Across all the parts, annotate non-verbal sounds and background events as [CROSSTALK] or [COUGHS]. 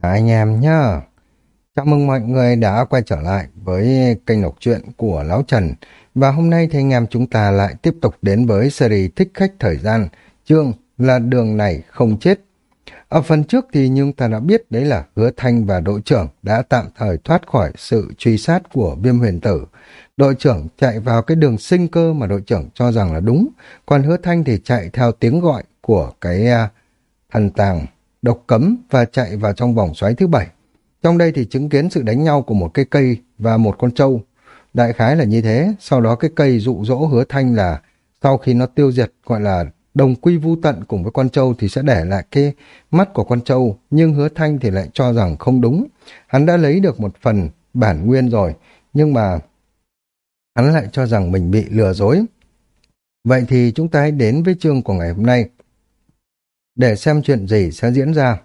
Anh em nhá. Chào mừng mọi người đã quay trở lại với kênh đọc truyện của Lão Trần. Và hôm nay thì anh em chúng ta lại tiếp tục đến với series Thích Khách Thời Gian, chương là Đường Này Không Chết. Ở phần trước thì nhưng ta đã biết đấy là Hứa Thanh và đội trưởng đã tạm thời thoát khỏi sự truy sát của viêm huyền tử. Đội trưởng chạy vào cái đường sinh cơ mà đội trưởng cho rằng là đúng, còn Hứa Thanh thì chạy theo tiếng gọi của cái uh, thần tàng độc cấm và chạy vào trong vòng xoáy thứ bảy. Trong đây thì chứng kiến sự đánh nhau của một cây cây và một con trâu. Đại khái là như thế, sau đó cái cây dụ dỗ hứa thanh là sau khi nó tiêu diệt gọi là đồng quy vu tận cùng với con trâu thì sẽ để lại cái mắt của con trâu, nhưng hứa thanh thì lại cho rằng không đúng. Hắn đã lấy được một phần bản nguyên rồi, nhưng mà hắn lại cho rằng mình bị lừa dối. Vậy thì chúng ta hãy đến với chương của ngày hôm nay để xem chuyện gì sẽ diễn ra.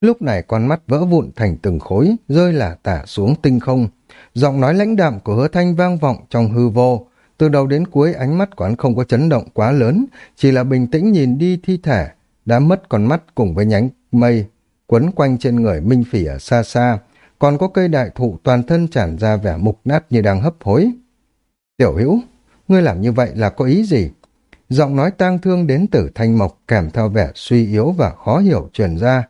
Lúc này con mắt vỡ vụn thành từng khối, rơi là tả xuống tinh không. Giọng nói lãnh đạm của hứa thanh vang vọng trong hư vô. Từ đầu đến cuối ánh mắt của hắn không có chấn động quá lớn, chỉ là bình tĩnh nhìn đi thi thể, đã mất con mắt cùng với nhánh mây, quấn quanh trên người minh phỉ ở xa xa, còn có cây đại thụ toàn thân tràn ra vẻ mục nát như đang hấp hối. Tiểu hữu, ngươi làm như vậy là có ý gì? Giọng nói tang thương đến từ thanh mộc kèm theo vẻ suy yếu và khó hiểu truyền ra.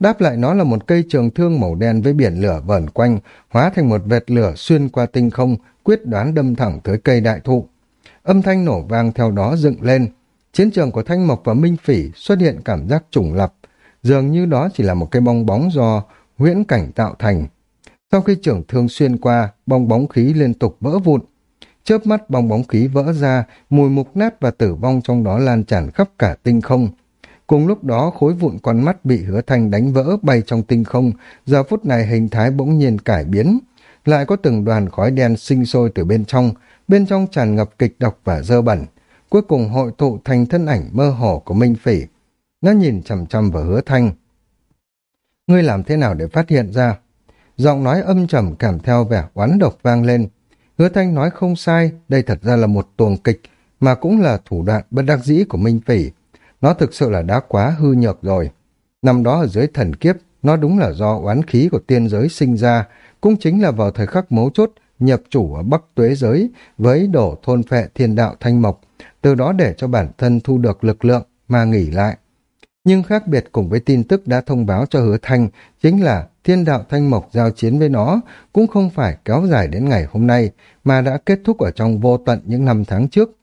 Đáp lại nó là một cây trường thương màu đen với biển lửa vờn quanh, hóa thành một vệt lửa xuyên qua tinh không, quyết đoán đâm thẳng tới cây đại thụ. Âm thanh nổ vang theo đó dựng lên. Chiến trường của Thanh Mộc và Minh Phỉ xuất hiện cảm giác trùng lập, dường như đó chỉ là một cái bong bóng do huyễn cảnh tạo thành. Sau khi trưởng thương xuyên qua, bong bóng khí liên tục vỡ vụn, chớp mắt bong bóng khí vỡ ra, mùi mục nát và tử vong trong đó lan tràn khắp cả tinh không. Cùng lúc đó khối vụn con mắt bị hứa thanh đánh vỡ bay trong tinh không, giờ phút này hình thái bỗng nhiên cải biến. Lại có từng đoàn khói đen sinh sôi từ bên trong, bên trong tràn ngập kịch độc và dơ bẩn. Cuối cùng hội tụ thành thân ảnh mơ hồ của Minh Phỉ. Nó nhìn chằm chằm vào hứa thanh. Ngươi làm thế nào để phát hiện ra? Giọng nói âm trầm cảm theo vẻ oán độc vang lên. Hứa Thanh nói không sai, đây thật ra là một tuồng kịch, mà cũng là thủ đoạn bất đắc dĩ của Minh Phỉ. Nó thực sự là đã quá hư nhược rồi. Năm đó ở dưới thần kiếp, nó đúng là do oán khí của tiên giới sinh ra, cũng chính là vào thời khắc mấu chốt nhập chủ ở Bắc Tuế giới với đổ thôn phệ thiên đạo thanh mộc, từ đó để cho bản thân thu được lực lượng mà nghỉ lại. Nhưng khác biệt cùng với tin tức đã thông báo cho hứa thanh chính là thiên đạo thanh mộc giao chiến với nó cũng không phải kéo dài đến ngày hôm nay mà đã kết thúc ở trong vô tận những năm tháng trước.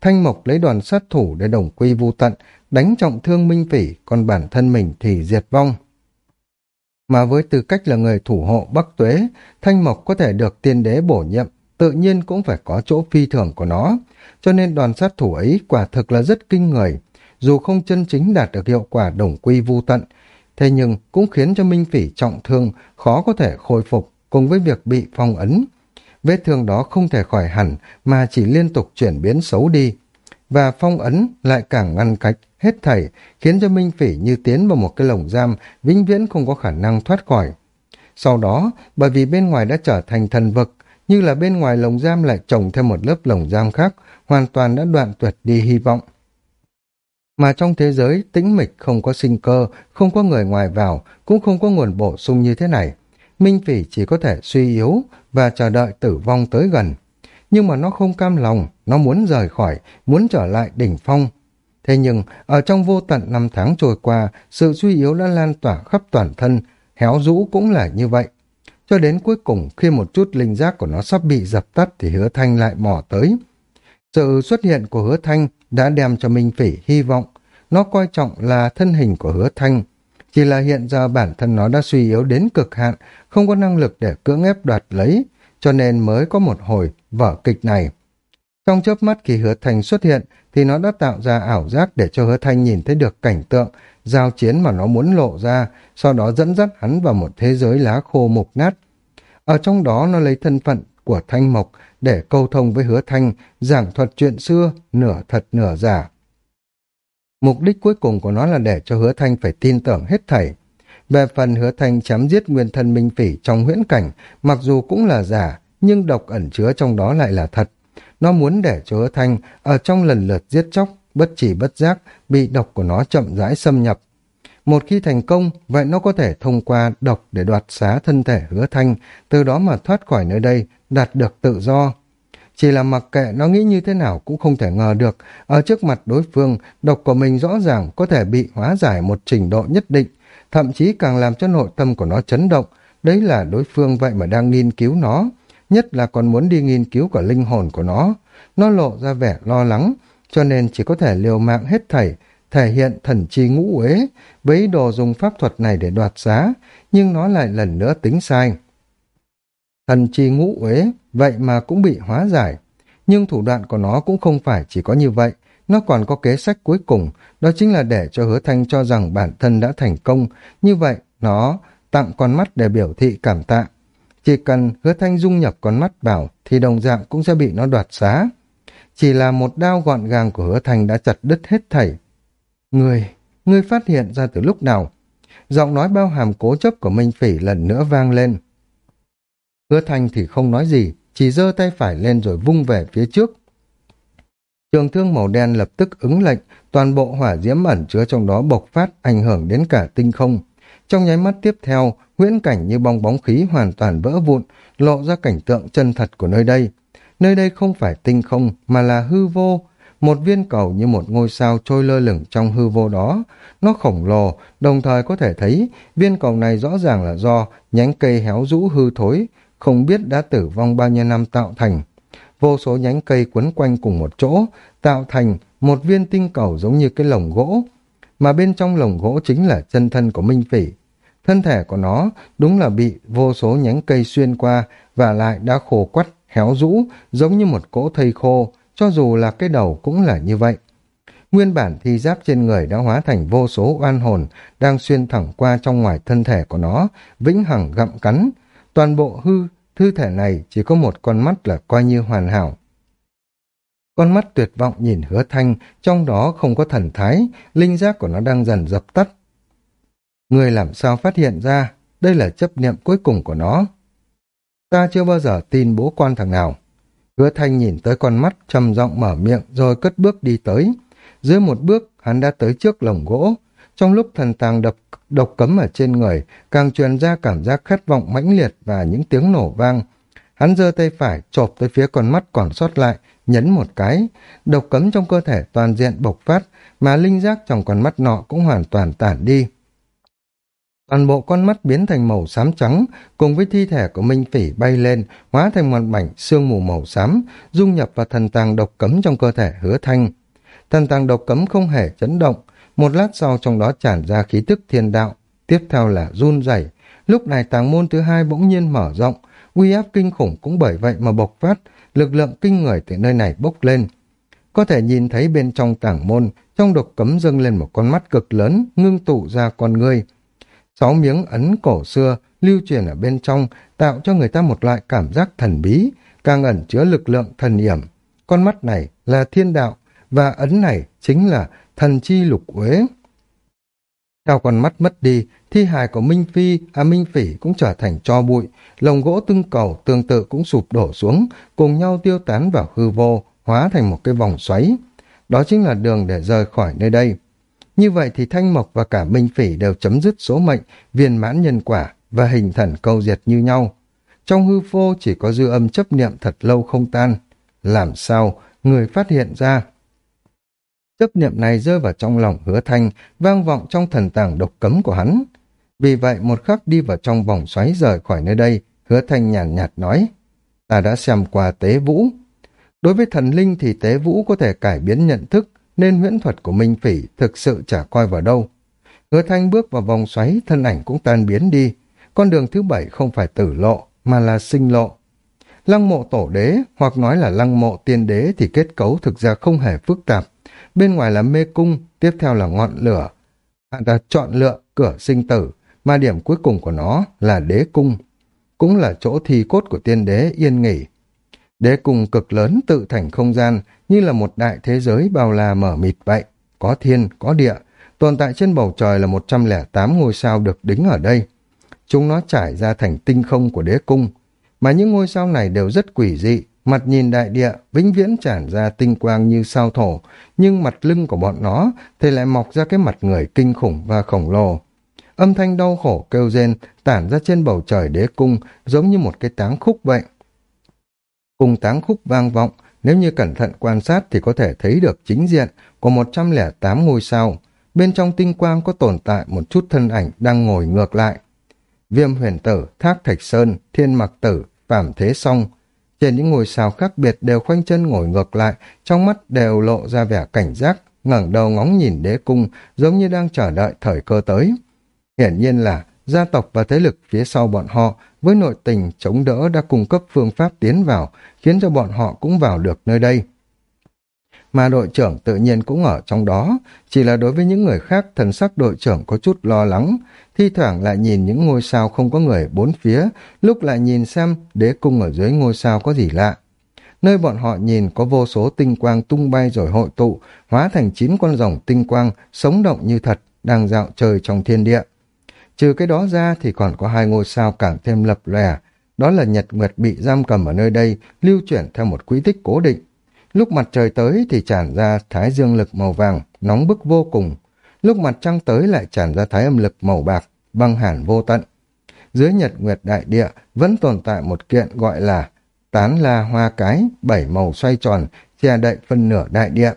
Thanh mộc lấy đoàn sát thủ để đồng quy vô tận, đánh trọng thương minh phỉ, còn bản thân mình thì diệt vong. Mà với tư cách là người thủ hộ Bắc Tuế, Thanh Mộc có thể được tiên đế bổ nhiệm, tự nhiên cũng phải có chỗ phi thường của nó, cho nên đoàn sát thủ ấy quả thực là rất kinh người, dù không chân chính đạt được hiệu quả đồng quy vu tận, thế nhưng cũng khiến cho Minh Phỉ trọng thương, khó có thể khôi phục cùng với việc bị phong ấn. Vết thương đó không thể khỏi hẳn mà chỉ liên tục chuyển biến xấu đi. Và phong ấn lại càng ngăn cách hết thảy, khiến cho Minh Phỉ như tiến vào một cái lồng giam vĩnh viễn không có khả năng thoát khỏi. Sau đó, bởi vì bên ngoài đã trở thành thần vực, như là bên ngoài lồng giam lại trồng thêm một lớp lồng giam khác, hoàn toàn đã đoạn tuyệt đi hy vọng. Mà trong thế giới tĩnh mịch không có sinh cơ, không có người ngoài vào, cũng không có nguồn bổ sung như thế này. Minh Phỉ chỉ có thể suy yếu và chờ đợi tử vong tới gần. Nhưng mà nó không cam lòng, nó muốn rời khỏi, muốn trở lại đỉnh phong. Thế nhưng, ở trong vô tận năm tháng trôi qua, sự suy yếu đã lan tỏa khắp toàn thân, héo rũ cũng là như vậy. Cho đến cuối cùng, khi một chút linh giác của nó sắp bị dập tắt thì hứa thanh lại mò tới. Sự xuất hiện của hứa thanh đã đem cho Minh Phỉ hy vọng. Nó coi trọng là thân hình của hứa thanh. Chỉ là hiện giờ bản thân nó đã suy yếu đến cực hạn, không có năng lực để cưỡng ép đoạt lấy, cho nên mới có một hồi vở kịch này. Trong chớp mắt khi hứa thanh xuất hiện thì nó đã tạo ra ảo giác để cho hứa thanh nhìn thấy được cảnh tượng giao chiến mà nó muốn lộ ra, sau đó dẫn dắt hắn vào một thế giới lá khô mục nát. Ở trong đó nó lấy thân phận của Thanh Mộc để câu thông với hứa thanh, giảng thuật chuyện xưa, nửa thật nửa giả. Mục đích cuối cùng của nó là để cho hứa thanh phải tin tưởng hết thảy. Về phần hứa thanh chém giết nguyên thân minh phỉ trong huyễn cảnh, mặc dù cũng là giả, nhưng độc ẩn chứa trong đó lại là thật. Nó muốn để cho hứa thanh ở trong lần lượt giết chóc, bất chỉ bất giác, bị độc của nó chậm rãi xâm nhập. Một khi thành công, vậy nó có thể thông qua độc để đoạt xá thân thể hứa thanh, từ đó mà thoát khỏi nơi đây, đạt được tự do. Chỉ là mặc kệ nó nghĩ như thế nào cũng không thể ngờ được, ở trước mặt đối phương, độc của mình rõ ràng có thể bị hóa giải một trình độ nhất định, thậm chí càng làm cho nội tâm của nó chấn động, đấy là đối phương vậy mà đang nghiên cứu nó, nhất là còn muốn đi nghiên cứu cả linh hồn của nó. Nó lộ ra vẻ lo lắng, cho nên chỉ có thể liều mạng hết thảy, thể hiện thần chi ngũ uế với đồ dùng pháp thuật này để đoạt giá, nhưng nó lại lần nữa tính sai. Thần chi ngũ uế, vậy mà cũng bị hóa giải. Nhưng thủ đoạn của nó cũng không phải chỉ có như vậy, nó còn có kế sách cuối cùng, đó chính là để cho hứa thanh cho rằng bản thân đã thành công, như vậy nó tặng con mắt để biểu thị cảm tạ. Chỉ cần hứa thanh dung nhập con mắt vào thì đồng dạng cũng sẽ bị nó đoạt xá. Chỉ là một đao gọn gàng của hứa thanh đã chặt đứt hết thảy. Người, người phát hiện ra từ lúc nào? Giọng nói bao hàm cố chấp của Minh Phỉ lần nữa vang lên. Hứa thanh thì không nói gì, chỉ giơ tay phải lên rồi vung về phía trước. Trường thương màu đen lập tức ứng lệnh, toàn bộ hỏa diễm ẩn chứa trong đó bộc phát ảnh hưởng đến cả tinh không. Trong nháy mắt tiếp theo, huyễn cảnh như bong bóng khí hoàn toàn vỡ vụn, lộ ra cảnh tượng chân thật của nơi đây. Nơi đây không phải tinh không, mà là hư vô. Một viên cầu như một ngôi sao trôi lơ lửng trong hư vô đó. Nó khổng lồ, đồng thời có thể thấy viên cầu này rõ ràng là do nhánh cây héo rũ hư thối, không biết đã tử vong bao nhiêu năm tạo thành. Vô số nhánh cây quấn quanh cùng một chỗ, tạo thành một viên tinh cầu giống như cái lồng gỗ, mà bên trong lồng gỗ chính là chân thân của Minh Phỉ. Thân thể của nó đúng là bị vô số nhánh cây xuyên qua và lại đã khô quắt, héo rũ, giống như một cỗ thây khô, cho dù là cái đầu cũng là như vậy. Nguyên bản thi giáp trên người đã hóa thành vô số oan hồn đang xuyên thẳng qua trong ngoài thân thể của nó, vĩnh hằng gặm cắn. Toàn bộ hư, thư thể này chỉ có một con mắt là coi như hoàn hảo. Con mắt tuyệt vọng nhìn hứa thanh, trong đó không có thần thái, linh giác của nó đang dần dập tắt. Người làm sao phát hiện ra, đây là chấp niệm cuối cùng của nó. Ta chưa bao giờ tin bố quan thằng nào. Hứa thanh nhìn tới con mắt, trầm giọng mở miệng rồi cất bước đi tới. Dưới một bước, hắn đã tới trước lồng gỗ. Trong lúc thần tàng đập độc cấm ở trên người, càng truyền ra cảm giác khát vọng mãnh liệt và những tiếng nổ vang. Hắn giơ tay phải, chộp tới phía con mắt còn sót lại, nhấn một cái. Độc cấm trong cơ thể toàn diện bộc phát, mà linh giác trong con mắt nọ cũng hoàn toàn tản đi. Toàn bộ con mắt biến thành màu xám trắng, cùng với thi thể của Minh Phỉ bay lên, hóa thành một mảnh sương mù màu xám, dung nhập vào thần tàng độc cấm trong cơ thể hứa thanh. Thần tàng độc cấm không hề chấn động, một lát sau trong đó tràn ra khí tức thiên đạo, tiếp theo là run rẩy. Lúc này tàng môn thứ hai bỗng nhiên mở rộng, uy áp kinh khủng cũng bởi vậy mà bộc phát, lực lượng kinh người từ nơi này bốc lên. Có thể nhìn thấy bên trong tảng môn, trong độc cấm dâng lên một con mắt cực lớn, ngưng tụ ra con người. Sáu miếng ấn cổ xưa lưu truyền ở bên trong tạo cho người ta một loại cảm giác thần bí, càng ẩn chứa lực lượng thần yểm. Con mắt này là thiên đạo và ấn này chính là thần chi lục uế. Theo con mắt mất đi, thi hài của Minh Phi, à Minh Phỉ cũng trở thành cho bụi, lồng gỗ tưng cầu tương tự cũng sụp đổ xuống, cùng nhau tiêu tán vào hư vô, hóa thành một cái vòng xoáy. Đó chính là đường để rời khỏi nơi đây. Như vậy thì Thanh Mộc và cả Minh Phỉ đều chấm dứt số mệnh, viên mãn nhân quả và hình thần câu diệt như nhau. Trong hư vô chỉ có dư âm chấp niệm thật lâu không tan. Làm sao người phát hiện ra? Chấp niệm này rơi vào trong lòng hứa thanh, vang vọng trong thần tàng độc cấm của hắn. Vì vậy một khắc đi vào trong vòng xoáy rời khỏi nơi đây, hứa thanh nhàn nhạt, nhạt nói, ta đã xem qua tế vũ. Đối với thần linh thì tế vũ có thể cải biến nhận thức, nên huyễn thuật của Minh Phỉ thực sự chả coi vào đâu. Hứa thanh bước vào vòng xoáy, thân ảnh cũng tan biến đi. Con đường thứ bảy không phải tử lộ, mà là sinh lộ. Lăng mộ tổ đế, hoặc nói là lăng mộ tiên đế thì kết cấu thực ra không hề phức tạp. Bên ngoài là mê cung, tiếp theo là ngọn lửa. Hắn ta chọn lựa cửa sinh tử, mà điểm cuối cùng của nó là đế cung. Cũng là chỗ thi cốt của tiên đế yên nghỉ. Đế cung cực lớn tự thành không gian, như là một đại thế giới bao la mở mịt vậy. Có thiên, có địa, tồn tại trên bầu trời là 108 ngôi sao được đính ở đây. Chúng nó trải ra thành tinh không của đế cung, mà những ngôi sao này đều rất quỷ dị, mặt nhìn đại địa, vĩnh viễn tràn ra tinh quang như sao thổ, nhưng mặt lưng của bọn nó thì lại mọc ra cái mặt người kinh khủng và khổng lồ. Âm thanh đau khổ kêu rên tản ra trên bầu trời đế cung giống như một cái táng khúc vậy. Cùng táng khúc vang vọng, nếu như cẩn thận quan sát thì có thể thấy được chính diện của 108 ngôi sao. Bên trong tinh quang có tồn tại một chút thân ảnh đang ngồi ngược lại. Viêm huyền tử, thác thạch sơn, thiên mặc tử, phạm thế song. Trên những ngôi sao khác biệt đều khoanh chân ngồi ngược lại, trong mắt đều lộ ra vẻ cảnh giác, ngẩng đầu ngóng nhìn đế cung, giống như đang chờ đợi thời cơ tới. Hiển nhiên là gia tộc và thế lực phía sau bọn họ với nội tình chống đỡ đã cung cấp phương pháp tiến vào, khiến cho bọn họ cũng vào được nơi đây. Mà đội trưởng tự nhiên cũng ở trong đó, chỉ là đối với những người khác thần sắc đội trưởng có chút lo lắng, thi thoảng lại nhìn những ngôi sao không có người bốn phía, lúc lại nhìn xem đế cung ở dưới ngôi sao có gì lạ. Nơi bọn họ nhìn có vô số tinh quang tung bay rồi hội tụ, hóa thành chín con rồng tinh quang, sống động như thật, đang dạo chơi trong thiên địa. Trừ cái đó ra thì còn có hai ngôi sao càng thêm lập lòe, đó là nhật nguyệt bị giam cầm ở nơi đây, lưu chuyển theo một quỹ tích cố định. Lúc mặt trời tới thì tràn ra thái dương lực màu vàng, nóng bức vô cùng. Lúc mặt trăng tới lại tràn ra thái âm lực màu bạc, băng hàn vô tận. Dưới nhật nguyệt đại địa vẫn tồn tại một kiện gọi là tán la hoa cái, bảy màu xoay tròn, che đậy phân nửa đại địa.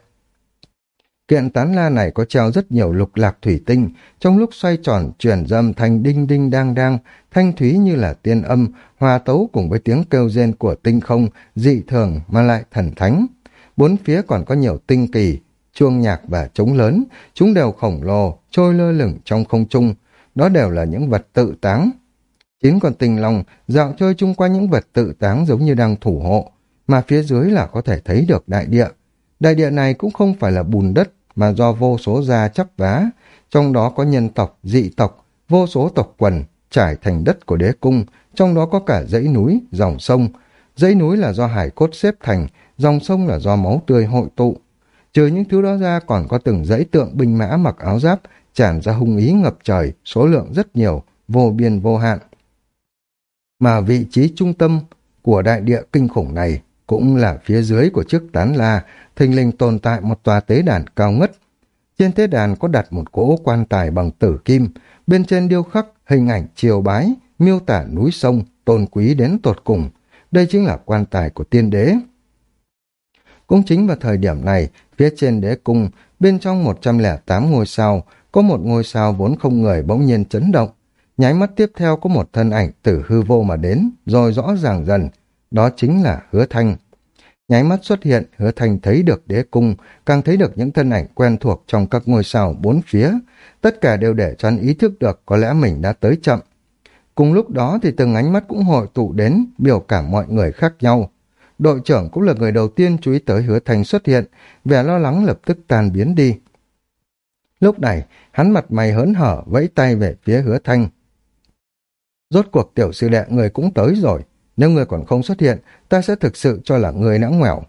Kiện tán la này có treo rất nhiều lục lạc thủy tinh, trong lúc xoay tròn chuyển dâm thành đinh đinh đang đang, thanh thúy như là tiên âm, hòa tấu cùng với tiếng kêu rên của tinh không, dị thường mà lại thần thánh. Bốn phía còn có nhiều tinh kỳ, chuông nhạc và trống lớn, chúng đều khổng lồ, trôi lơ lửng trong không trung. Đó đều là những vật tự táng. Chín con tinh long dạo chơi chung qua những vật tự táng giống như đang thủ hộ, mà phía dưới là có thể thấy được đại địa. Đại địa này cũng không phải là bùn đất mà do vô số gia chấp vá, trong đó có nhân tộc, dị tộc, vô số tộc quần trải thành đất của đế cung, trong đó có cả dãy núi, dòng sông. Dãy núi là do hải cốt xếp thành, dòng sông là do máu tươi hội tụ. Trừ những thứ đó ra còn có từng dãy tượng binh mã mặc áo giáp, tràn ra hung ý ngập trời, số lượng rất nhiều, vô biên vô hạn. Mà vị trí trung tâm của đại địa kinh khủng này cũng là phía dưới của chiếc tán la, thình lình tồn tại một tòa tế đàn cao ngất. Trên tế đàn có đặt một cỗ quan tài bằng tử kim, bên trên điêu khắc hình ảnh triều bái, miêu tả núi sông, tôn quý đến tột cùng. Đây chính là quan tài của tiên đế. Cũng chính vào thời điểm này, phía trên đế cung, bên trong 108 ngôi sao, có một ngôi sao vốn không người bỗng nhiên chấn động. Nháy mắt tiếp theo có một thân ảnh tử hư vô mà đến, rồi rõ ràng dần, đó chính là hứa thanh. Nháy mắt xuất hiện, hứa thanh thấy được đế cung, càng thấy được những thân ảnh quen thuộc trong các ngôi sao bốn phía. Tất cả đều để cho anh ý thức được có lẽ mình đã tới chậm. Cùng lúc đó thì từng ánh mắt cũng hội tụ đến, biểu cảm mọi người khác nhau. Đội trưởng cũng là người đầu tiên chú ý tới hứa thanh xuất hiện, vẻ lo lắng lập tức tan biến đi. Lúc này, hắn mặt mày hớn hở, vẫy tay về phía hứa thanh. Rốt cuộc tiểu sư đệ người cũng tới rồi. Nếu người còn không xuất hiện, ta sẽ thực sự cho là người đã ngoẻo.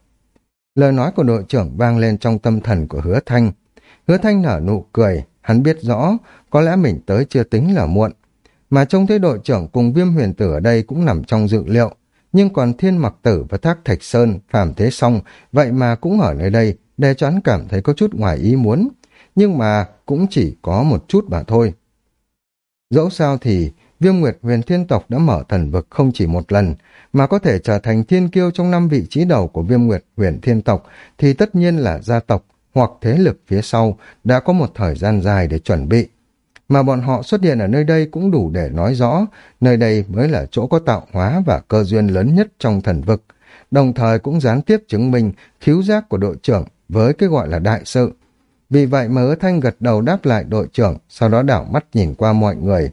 Lời nói của đội trưởng vang lên trong tâm thần của hứa thanh. Hứa thanh nở nụ cười, hắn biết rõ, có lẽ mình tới chưa tính là muộn. Mà trông thấy đội trưởng cùng viêm huyền tử ở đây cũng nằm trong dự liệu. Nhưng còn thiên mặc tử và thác thạch sơn, phàm thế song, vậy mà cũng ở nơi đây, để cho hắn cảm thấy có chút ngoài ý muốn. Nhưng mà cũng chỉ có một chút mà thôi. Dẫu sao thì Viêm Nguyệt huyền thiên tộc đã mở thần vực không chỉ một lần, mà có thể trở thành thiên kiêu trong năm vị trí đầu của Viêm Nguyệt huyền thiên tộc thì tất nhiên là gia tộc hoặc thế lực phía sau đã có một thời gian dài để chuẩn bị. Mà bọn họ xuất hiện ở nơi đây cũng đủ để nói rõ nơi đây mới là chỗ có tạo hóa và cơ duyên lớn nhất trong thần vực, đồng thời cũng gián tiếp chứng minh khiếu giác của đội trưởng với cái gọi là đại sự. Vì vậy mà hứa thanh gật đầu đáp lại đội trưởng, sau đó đảo mắt nhìn qua mọi người,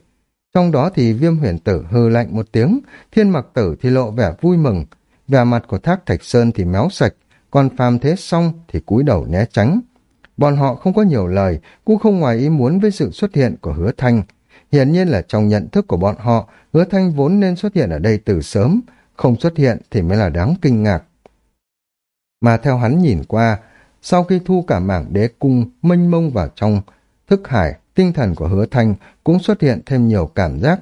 trong đó thì viêm huyền tử hư lạnh một tiếng, thiên mặc tử thì lộ vẻ vui mừng, vẻ mặt của thác thạch sơn thì méo sạch, còn phàm thế xong thì cúi đầu né tránh. Bọn họ không có nhiều lời, cũng không ngoài ý muốn với sự xuất hiện của hứa thanh. Hiển nhiên là trong nhận thức của bọn họ, hứa thanh vốn nên xuất hiện ở đây từ sớm, không xuất hiện thì mới là đáng kinh ngạc. Mà theo hắn nhìn qua, sau khi thu cả mảng đế cung mênh mông vào trong thức hải, tinh thần của hứa thanh cũng xuất hiện thêm nhiều cảm giác.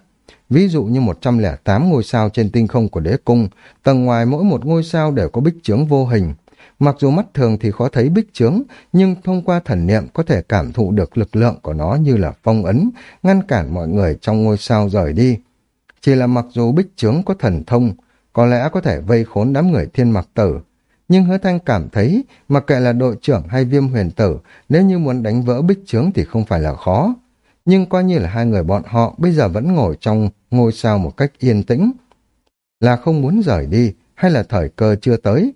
Ví dụ như 108 ngôi sao trên tinh không của đế cung, tầng ngoài mỗi một ngôi sao đều có bích chướng vô hình. Mặc dù mắt thường thì khó thấy bích chướng, nhưng thông qua thần niệm có thể cảm thụ được lực lượng của nó như là phong ấn, ngăn cản mọi người trong ngôi sao rời đi. Chỉ là mặc dù bích chướng có thần thông, có lẽ có thể vây khốn đám người thiên mặc tử, nhưng hứa thanh cảm thấy mặc kệ là đội trưởng hay viêm huyền tử nếu như muốn đánh vỡ bích trướng thì không phải là khó. Nhưng coi như là hai người bọn họ bây giờ vẫn ngồi trong ngôi sao một cách yên tĩnh. Là không muốn rời đi hay là thời cơ chưa tới?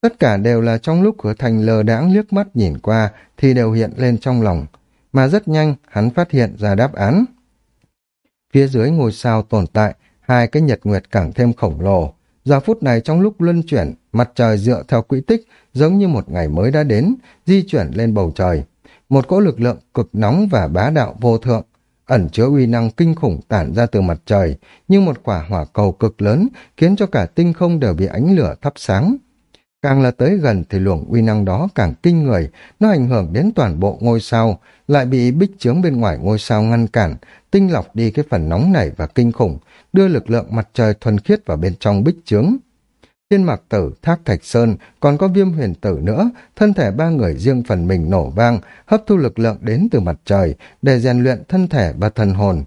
Tất cả đều là trong lúc hứa thanh lờ đãng liếc mắt nhìn qua thì đều hiện lên trong lòng. Mà rất nhanh hắn phát hiện ra đáp án. Phía dưới ngôi sao tồn tại hai cái nhật nguyệt càng thêm khổng lồ. Giờ phút này trong lúc luân chuyển, mặt trời dựa theo quỹ tích, giống như một ngày mới đã đến, di chuyển lên bầu trời. Một cỗ lực lượng cực nóng và bá đạo vô thượng, ẩn chứa uy năng kinh khủng tản ra từ mặt trời, như một quả hỏa cầu cực lớn, khiến cho cả tinh không đều bị ánh lửa thắp sáng. Càng là tới gần thì luồng uy năng đó càng kinh người, nó ảnh hưởng đến toàn bộ ngôi sao, lại bị bích chướng bên ngoài ngôi sao ngăn cản, tinh lọc đi cái phần nóng này và kinh khủng, đưa lực lượng mặt trời thuần khiết vào bên trong bích chướng. Thiên mặt tử, thác thạch sơn, còn có viêm huyền tử nữa, thân thể ba người riêng phần mình nổ vang, hấp thu lực lượng đến từ mặt trời để rèn luyện thân thể và thần hồn.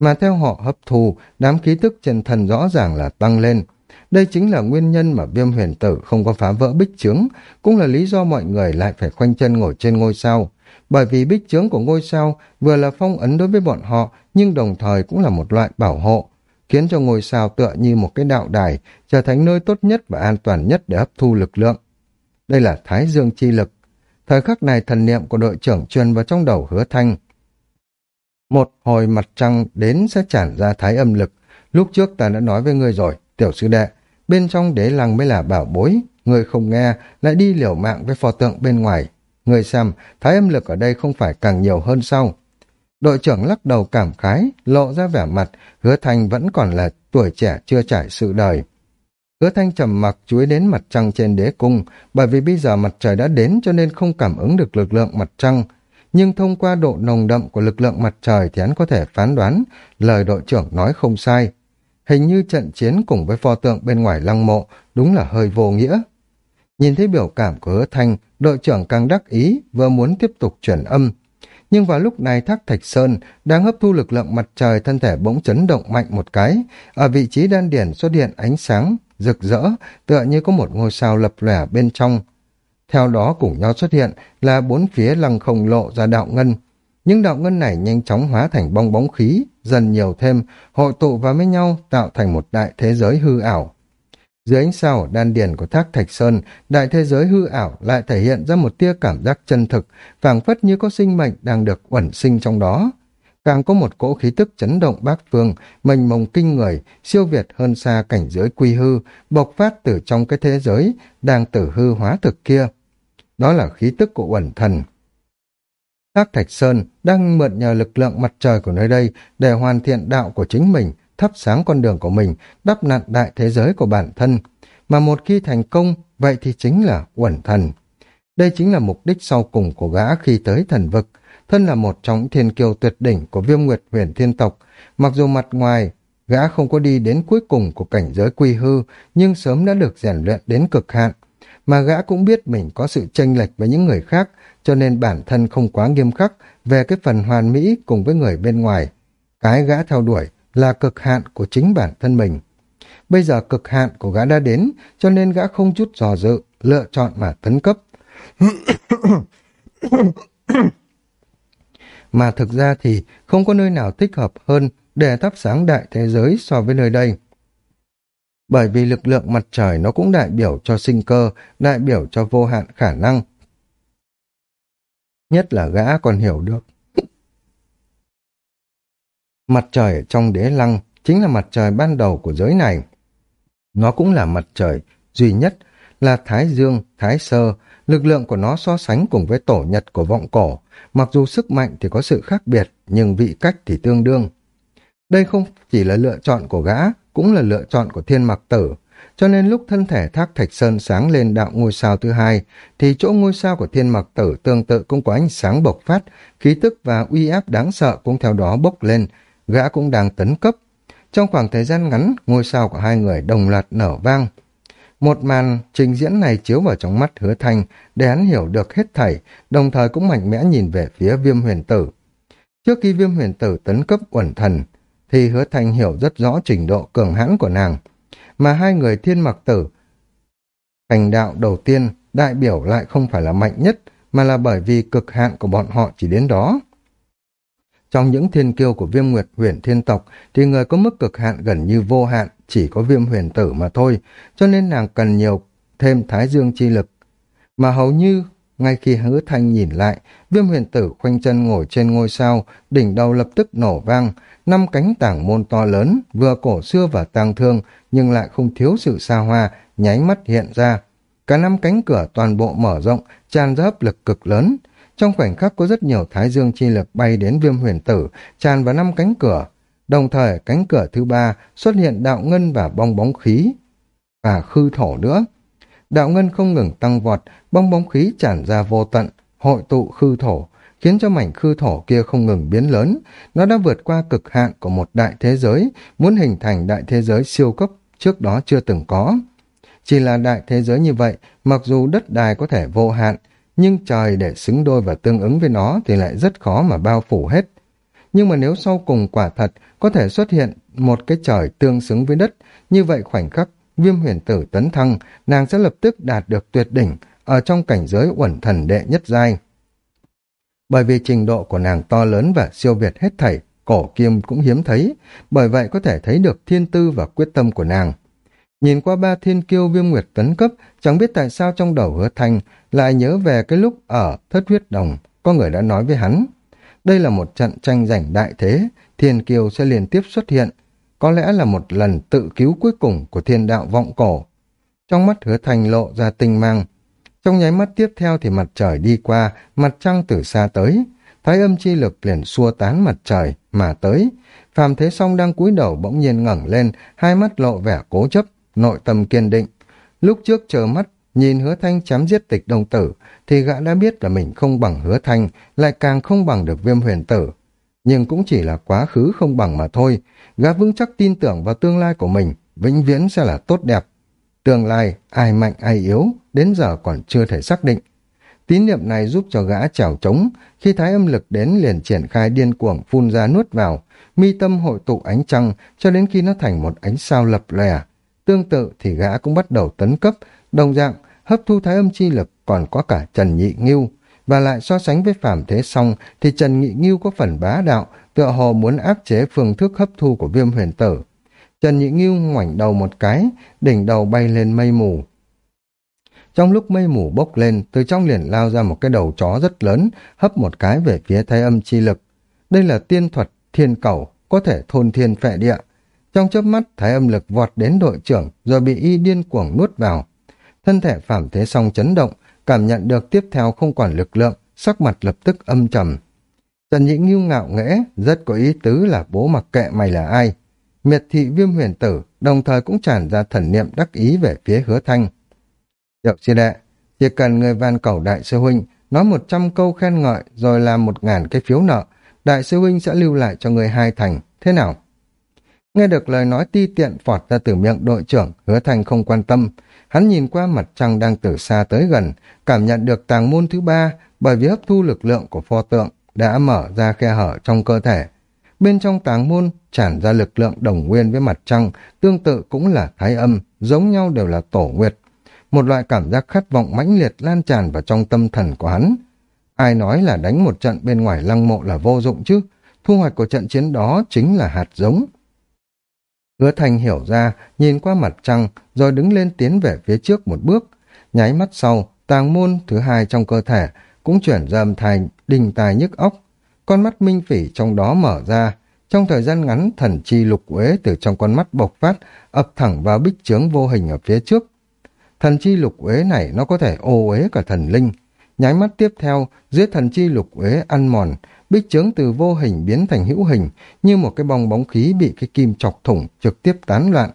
Mà theo họ hấp thu, đám khí tức trên thân rõ ràng là tăng lên. Đây chính là nguyên nhân mà viêm huyền tử không có phá vỡ bích chướng, cũng là lý do mọi người lại phải khoanh chân ngồi trên ngôi sao. Bởi vì bích chướng của ngôi sao vừa là phong ấn đối với bọn họ, nhưng đồng thời cũng là một loại bảo hộ, khiến cho ngôi sao tựa như một cái đạo đài, trở thành nơi tốt nhất và an toàn nhất để hấp thu lực lượng. Đây là Thái Dương chi lực. Thời khắc này thần niệm của đội trưởng truyền vào trong đầu hứa thanh. Một hồi mặt trăng đến sẽ tràn ra thái âm lực. Lúc trước ta đã nói với ngươi rồi, tiểu sư đệ, bên trong đế lăng mới là bảo bối, người không nghe, lại đi liều mạng với pho tượng bên ngoài. Người xem, thái âm lực ở đây không phải càng nhiều hơn sao? Đội trưởng lắc đầu cảm khái, lộ ra vẻ mặt, hứa thanh vẫn còn là tuổi trẻ chưa trải sự đời. Hứa thanh trầm mặc chuối đến mặt trăng trên đế cung, bởi vì bây giờ mặt trời đã đến cho nên không cảm ứng được lực lượng mặt trăng. Nhưng thông qua độ nồng đậm của lực lượng mặt trời thì hắn có thể phán đoán lời đội trưởng nói không sai. Hình như trận chiến cùng với pho tượng bên ngoài lăng mộ đúng là hơi vô nghĩa. Nhìn thấy biểu cảm của hứa thanh, đội trưởng càng đắc ý, vừa muốn tiếp tục chuyển âm, nhưng vào lúc này thác thạch sơn đang hấp thu lực lượng mặt trời, thân thể bỗng chấn động mạnh một cái. Ở vị trí đan điển xuất hiện ánh sáng rực rỡ, tựa như có một ngôi sao lập lẻ bên trong. Theo đó cùng nhau xuất hiện là bốn phía lăng không lộ ra đạo ngân. Những đạo ngân này nhanh chóng hóa thành bong bóng khí, dần nhiều thêm, hội tụ vào với nhau, tạo thành một đại thế giới hư ảo dưới ánh sao đan điền của thác thạch sơn, đại thế giới hư ảo lại thể hiện ra một tia cảm giác chân thực, phảng phất như có sinh mệnh đang được uẩn sinh trong đó. Càng có một cỗ khí tức chấn động bát phương, mênh mông kinh người, siêu việt hơn xa cảnh giới quy hư, bộc phát từ trong cái thế giới đang tử hư hóa thực kia. Đó là khí tức của uẩn thần. Thác Thạch Sơn đang mượn nhờ lực lượng mặt trời của nơi đây để hoàn thiện đạo của chính mình, thắp sáng con đường của mình, đắp nặn đại thế giới của bản thân. Mà một khi thành công, vậy thì chính là uẩn thần. Đây chính là mục đích sau cùng của gã khi tới thần vực. Thân là một trong thiên kiêu tuyệt đỉnh của viêm nguyệt huyền thiên tộc. Mặc dù mặt ngoài, gã không có đi đến cuối cùng của cảnh giới quy hư, nhưng sớm đã được rèn luyện đến cực hạn. Mà gã cũng biết mình có sự chênh lệch với những người khác, cho nên bản thân không quá nghiêm khắc về cái phần hoàn mỹ cùng với người bên ngoài. Cái gã theo đuổi là cực hạn của chính bản thân mình. Bây giờ cực hạn của gã đã đến, cho nên gã không chút dò dự, lựa chọn mà tấn cấp. [COUGHS] mà thực ra thì không có nơi nào thích hợp hơn để thắp sáng đại thế giới so với nơi đây. Bởi vì lực lượng mặt trời nó cũng đại biểu cho sinh cơ, đại biểu cho vô hạn khả năng. Nhất là gã còn hiểu được Mặt trời ở trong đế lăng chính là mặt trời ban đầu của giới này. Nó cũng là mặt trời duy nhất, là Thái Dương, Thái Sơ, lực lượng của nó so sánh cùng với tổ nhật của vọng cổ, mặc dù sức mạnh thì có sự khác biệt, nhưng vị cách thì tương đương. Đây không chỉ là lựa chọn của gã, cũng là lựa chọn của thiên mặc tử, cho nên lúc thân thể thác thạch sơn sáng lên đạo ngôi sao thứ hai, thì chỗ ngôi sao của thiên mặc tử tương tự cũng có ánh sáng bộc phát, khí tức và uy áp đáng sợ cũng theo đó bốc lên, gã cũng đang tấn cấp. Trong khoảng thời gian ngắn, ngôi sao của hai người đồng loạt nở vang. Một màn trình diễn này chiếu vào trong mắt hứa thanh để hắn hiểu được hết thảy, đồng thời cũng mạnh mẽ nhìn về phía viêm huyền tử. Trước khi viêm huyền tử tấn cấp uẩn thần, thì hứa thanh hiểu rất rõ trình độ cường hãn của nàng. Mà hai người thiên mặc tử, thành đạo đầu tiên, đại biểu lại không phải là mạnh nhất, mà là bởi vì cực hạn của bọn họ chỉ đến đó. Trong những thiên kiêu của viêm nguyệt huyền thiên tộc thì người có mức cực hạn gần như vô hạn, chỉ có viêm huyền tử mà thôi, cho nên nàng cần nhiều thêm thái dương chi lực. Mà hầu như, ngay khi hứa thanh nhìn lại, viêm huyền tử khoanh chân ngồi trên ngôi sao, đỉnh đầu lập tức nổ vang, năm cánh tảng môn to lớn, vừa cổ xưa và tang thương, nhưng lại không thiếu sự xa hoa, nháy mắt hiện ra. Cả năm cánh cửa toàn bộ mở rộng, tràn ra hấp lực cực lớn. Trong khoảnh khắc có rất nhiều thái dương chi lực bay đến viêm huyền tử, tràn vào năm cánh cửa. Đồng thời, cánh cửa thứ ba xuất hiện đạo ngân và bong bóng khí và khư thổ nữa. Đạo ngân không ngừng tăng vọt, bong bóng khí tràn ra vô tận, hội tụ khư thổ, khiến cho mảnh khư thổ kia không ngừng biến lớn. Nó đã vượt qua cực hạn của một đại thế giới, muốn hình thành đại thế giới siêu cấp trước đó chưa từng có. Chỉ là đại thế giới như vậy, mặc dù đất đai có thể vô hạn, nhưng trời để xứng đôi và tương ứng với nó thì lại rất khó mà bao phủ hết. Nhưng mà nếu sau cùng quả thật có thể xuất hiện một cái trời tương xứng với đất, như vậy khoảnh khắc viêm huyền tử tấn thăng, nàng sẽ lập tức đạt được tuyệt đỉnh ở trong cảnh giới uẩn thần đệ nhất giai. Bởi vì trình độ của nàng to lớn và siêu việt hết thảy, cổ kim cũng hiếm thấy, bởi vậy có thể thấy được thiên tư và quyết tâm của nàng. Nhìn qua ba thiên kiêu viêm nguyệt tấn cấp, chẳng biết tại sao trong đầu hứa thanh lại nhớ về cái lúc ở thất huyết đồng, có người đã nói với hắn. Đây là một trận tranh giành đại thế, thiên kiêu sẽ liên tiếp xuất hiện, có lẽ là một lần tự cứu cuối cùng của thiên đạo vọng cổ. Trong mắt hứa thanh lộ ra tinh mang. Trong nháy mắt tiếp theo thì mặt trời đi qua, mặt trăng từ xa tới. Thái âm chi lực liền xua tán mặt trời mà tới. Phàm Thế Song đang cúi đầu bỗng nhiên ngẩng lên, hai mắt lộ vẻ cố chấp, nội tâm kiên định. Lúc trước chờ mắt, nhìn hứa thanh chém giết tịch đồng tử, thì gã đã biết là mình không bằng hứa thanh, lại càng không bằng được viêm huyền tử. Nhưng cũng chỉ là quá khứ không bằng mà thôi, gã vững chắc tin tưởng vào tương lai của mình, vĩnh viễn sẽ là tốt đẹp. Tương lai, ai mạnh ai yếu, đến giờ còn chưa thể xác định. Tín niệm này giúp cho gã trèo trống, khi thái âm lực đến liền triển khai điên cuồng phun ra nuốt vào, mi tâm hội tụ ánh trăng cho đến khi nó thành một ánh sao lập lòe, Tương tự thì gã cũng bắt đầu tấn cấp, đồng dạng hấp thu thái âm chi lực còn có cả Trần Nhị nghiêu và lại so sánh với Phạm Thế Song thì Trần Nhị nghiêu có phần bá đạo, tựa hồ muốn áp chế phương thức hấp thu của viêm huyền tử. Trần Nhị nghiêu ngoảnh đầu một cái, đỉnh đầu bay lên mây mù. Trong lúc mây mù bốc lên, từ trong liền lao ra một cái đầu chó rất lớn, hấp một cái về phía thái âm chi lực. Đây là tiên thuật thiên cầu, có thể thôn thiên phệ địa. Trong chớp mắt, thái âm lực vọt đến đội trưởng, rồi bị y điên cuồng nuốt vào. Thân thể phạm thế song chấn động, cảm nhận được tiếp theo không còn lực lượng, sắc mặt lập tức âm trầm. Trần Nhĩ Nghiêu ngạo nghễ, rất có ý tứ là bố mặc kệ mày là ai. Miệt thị viêm huyền tử, đồng thời cũng tràn ra thần niệm đắc ý về phía hứa thanh. Được sư đệ, chỉ cần người van cầu đại sư huynh nói một trăm câu khen ngợi rồi làm một ngàn cái phiếu nợ, đại sư huynh sẽ lưu lại cho người hai thành, thế nào? Nghe được lời nói ti tiện phọt ra từ miệng đội trưởng, hứa thành không quan tâm. Hắn nhìn qua mặt trăng đang từ xa tới gần, cảm nhận được tàng môn thứ ba bởi vì hấp thu lực lượng của pho tượng đã mở ra khe hở trong cơ thể. Bên trong tàng môn tràn ra lực lượng đồng nguyên với mặt trăng, tương tự cũng là thái âm, giống nhau đều là tổ nguyệt. Một loại cảm giác khát vọng mãnh liệt lan tràn vào trong tâm thần của hắn. Ai nói là đánh một trận bên ngoài lăng mộ là vô dụng chứ? Thu hoạch của trận chiến đó chính là hạt giống. Hứa Thành hiểu ra, nhìn qua mặt trăng, rồi đứng lên tiến về phía trước một bước. Nháy mắt sau, tàng môn thứ hai trong cơ thể cũng chuyển ra âm thanh đình tài nhức óc. Con mắt minh phỉ trong đó mở ra. Trong thời gian ngắn, thần chi lục uế từ trong con mắt bộc phát, ập thẳng vào bích chướng vô hình ở phía trước. Thần chi lục uế này nó có thể ô uế cả thần linh. Nháy mắt tiếp theo, dưới thần chi lục uế ăn mòn, bích trướng từ vô hình biến thành hữu hình, như một cái bong bóng khí bị cái kim chọc thủng trực tiếp tán loạn.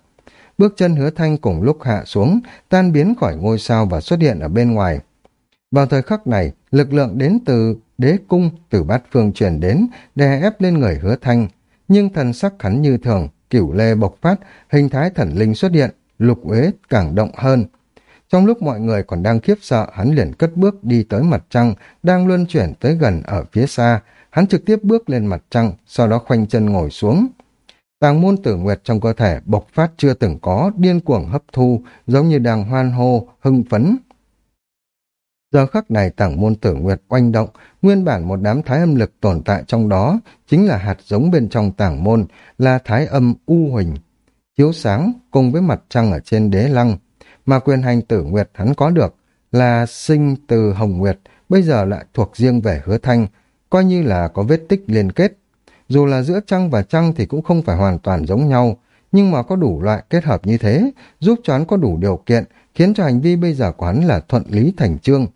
Bước chân hứa thanh cùng lúc hạ xuống, tan biến khỏi ngôi sao và xuất hiện ở bên ngoài. Vào thời khắc này, lực lượng đến từ đế cung từ bát phương truyền đến đè ép lên người hứa thanh, nhưng thần sắc hắn như thường, cửu lê bộc phát, hình thái thần linh xuất hiện, lục uế càng động hơn. Trong lúc mọi người còn đang khiếp sợ, hắn liền cất bước đi tới mặt trăng, đang luân chuyển tới gần ở phía xa. Hắn trực tiếp bước lên mặt trăng, sau đó khoanh chân ngồi xuống. Tàng môn tử nguyệt trong cơ thể bộc phát chưa từng có, điên cuồng hấp thu, giống như đang hoan hô, hưng phấn. Giờ khắc này tàng môn tử nguyệt oanh động, nguyên bản một đám thái âm lực tồn tại trong đó, chính là hạt giống bên trong tàng môn, là thái âm u huỳnh. Chiếu sáng cùng với mặt trăng ở trên đế lăng, mà quyền hành tử nguyệt hắn có được là sinh từ hồng nguyệt, bây giờ lại thuộc riêng về hứa thanh, coi như là có vết tích liên kết. Dù là giữa trăng và trăng thì cũng không phải hoàn toàn giống nhau, nhưng mà có đủ loại kết hợp như thế, giúp cho hắn có đủ điều kiện, khiến cho hành vi bây giờ của hắn là thuận lý thành trương.